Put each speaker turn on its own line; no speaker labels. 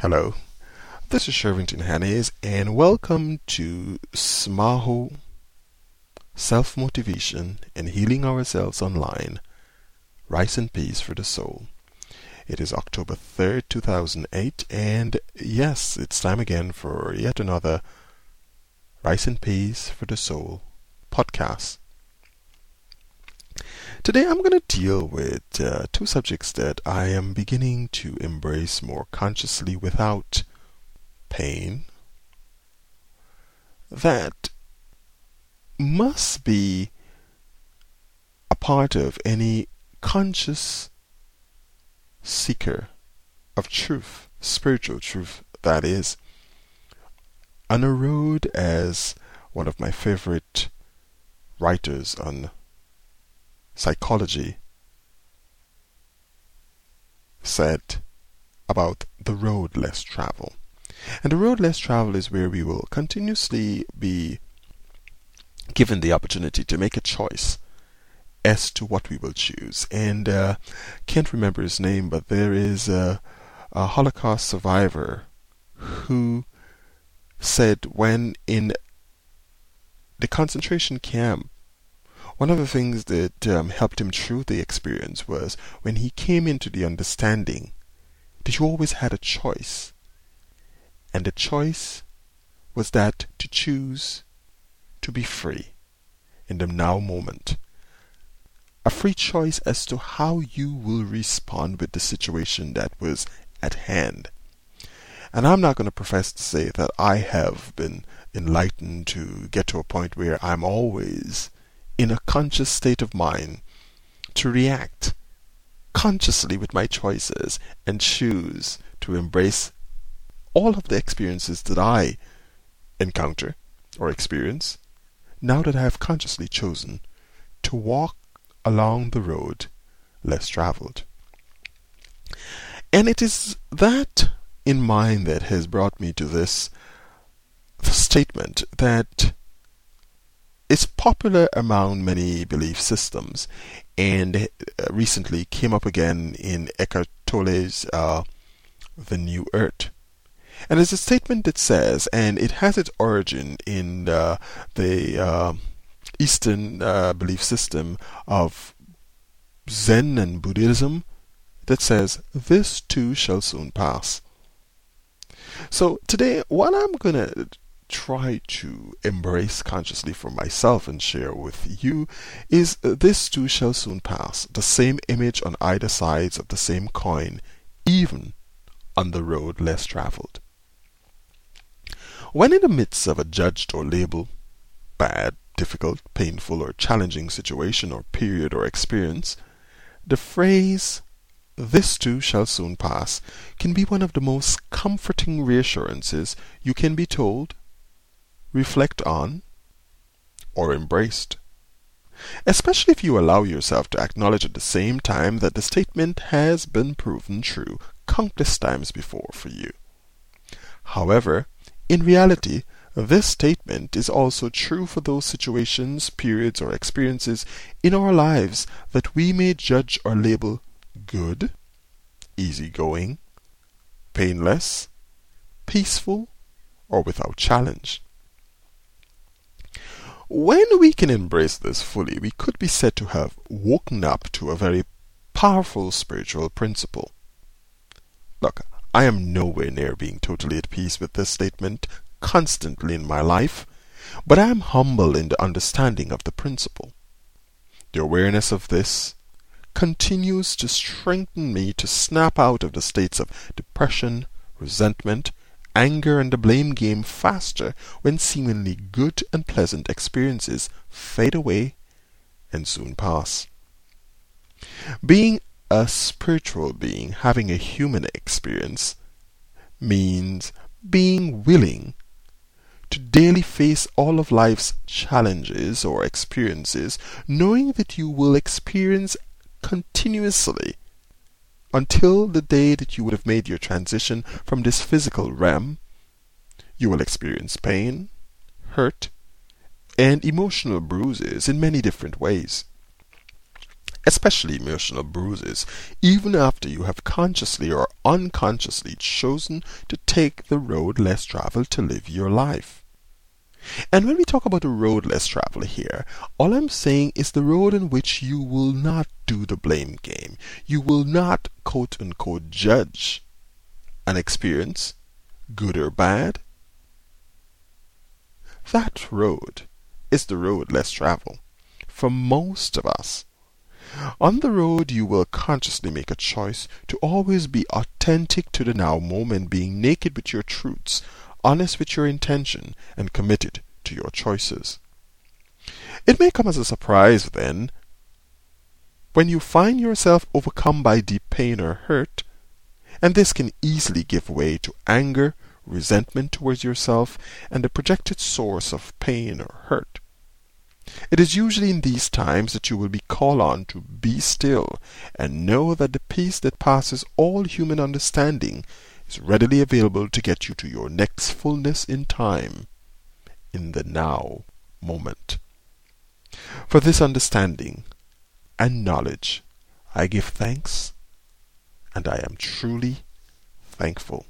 Hello, this is Shervington Hannes, and welcome to Smahoo Self Motivation and Healing Ourselves Online Rice and Peace for the Soul. It is October 3rd, 2008, and yes, it's time again for yet another Rice and Peace for the Soul podcast. Today I'm going to deal with uh, two subjects that I am beginning to embrace more consciously without pain. That must be a part of any conscious seeker of truth, spiritual truth, that is. On a road, as one of my favorite writers on psychology said about the road less traveled. And the road less traveled is where we will continuously be given the opportunity to make a choice as to what we will choose. And uh, can't remember his name, but there is a, a Holocaust survivor who said when in the concentration camp one of the things that um, helped him through the experience was when he came into the understanding that you always had a choice. And the choice was that to choose to be free in the now moment. A free choice as to how you will respond with the situation that was at hand. And I'm not going to profess to say that I have been enlightened to get to a point where I'm always in a conscious state of mind to react consciously with my choices and choose to embrace all of the experiences that I encounter or experience now that I have consciously chosen to walk along the road less traveled. And it is that in mind that has brought me to this statement that it's popular among many belief systems and uh, recently came up again in Eckhart Tolle's uh, The New Earth. And it's a statement that says, and it has its origin in uh, the uh, Eastern belief system of Zen and Buddhism, that says, This too shall soon pass. So today, what I'm going to try to embrace consciously for myself and share with you is uh, this too shall soon pass. The same image on either sides of the same coin, even on the road less traveled. When in the midst of a judged or labeled bad, difficult, painful, or challenging situation or period or experience, the phrase, this too shall soon pass, can be one of the most comforting reassurances you can be told reflect on, or embraced. Especially if you allow yourself to acknowledge at the same time that the statement has been proven true countless times before for you. However, in reality, this statement is also true for those situations, periods, or experiences in our lives that we may judge or label good, easygoing, painless, peaceful, or without challenge. When we can embrace this fully, we could be said to have woken up to a very powerful spiritual principle. Look, I am nowhere near being totally at peace with this statement constantly in my life, but I am humble in the understanding of the principle. The awareness of this continues to strengthen me to snap out of the states of depression, resentment, anger and the blame game faster when seemingly good and pleasant experiences fade away and soon pass. Being a spiritual being having a human experience means being willing to daily face all of life's challenges or experiences, knowing that you will experience continuously until the day that you would have made your transition from this physical realm, you will experience pain, hurt, and emotional bruises in many different ways. especially emotional bruises, even after you have consciously or unconsciously chosen to take the road less traveled to live your life. And when we talk about the road less traveled here, all I'm saying is the road in which you will not do the blame game. You will not quote unquote judge an experience, good or bad. That road is the road less traveled for most of us. On the road, you will consciously make a choice to always be authentic to the now moment, being naked with your truths, honest with your intention, and committed to your choices. It may come as a surprise, then, when you find yourself overcome by deep pain or hurt, and this can easily give way to anger, resentment towards yourself, and the projected source of pain or hurt. It is usually in these times that you will be called on to be still and know that the peace that passes all human understanding is readily available to get you to your next fullness in time, in the now moment. For this understanding and knowledge I give thanks, and I am truly thankful.